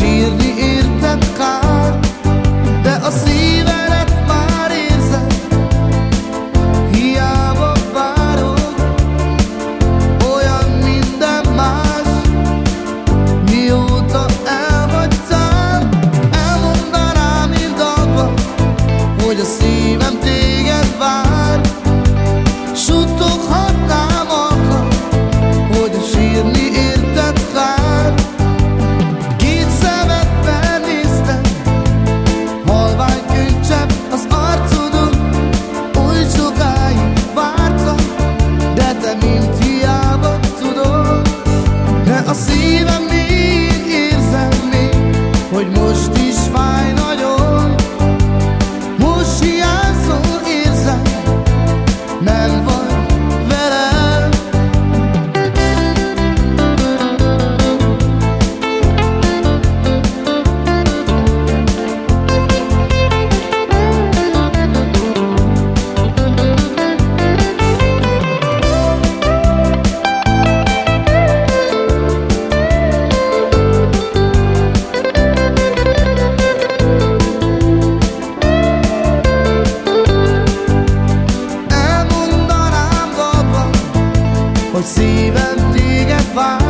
see the assim. Hogy szívem téged vár Suttoghatnám